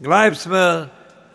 Gleibsmer,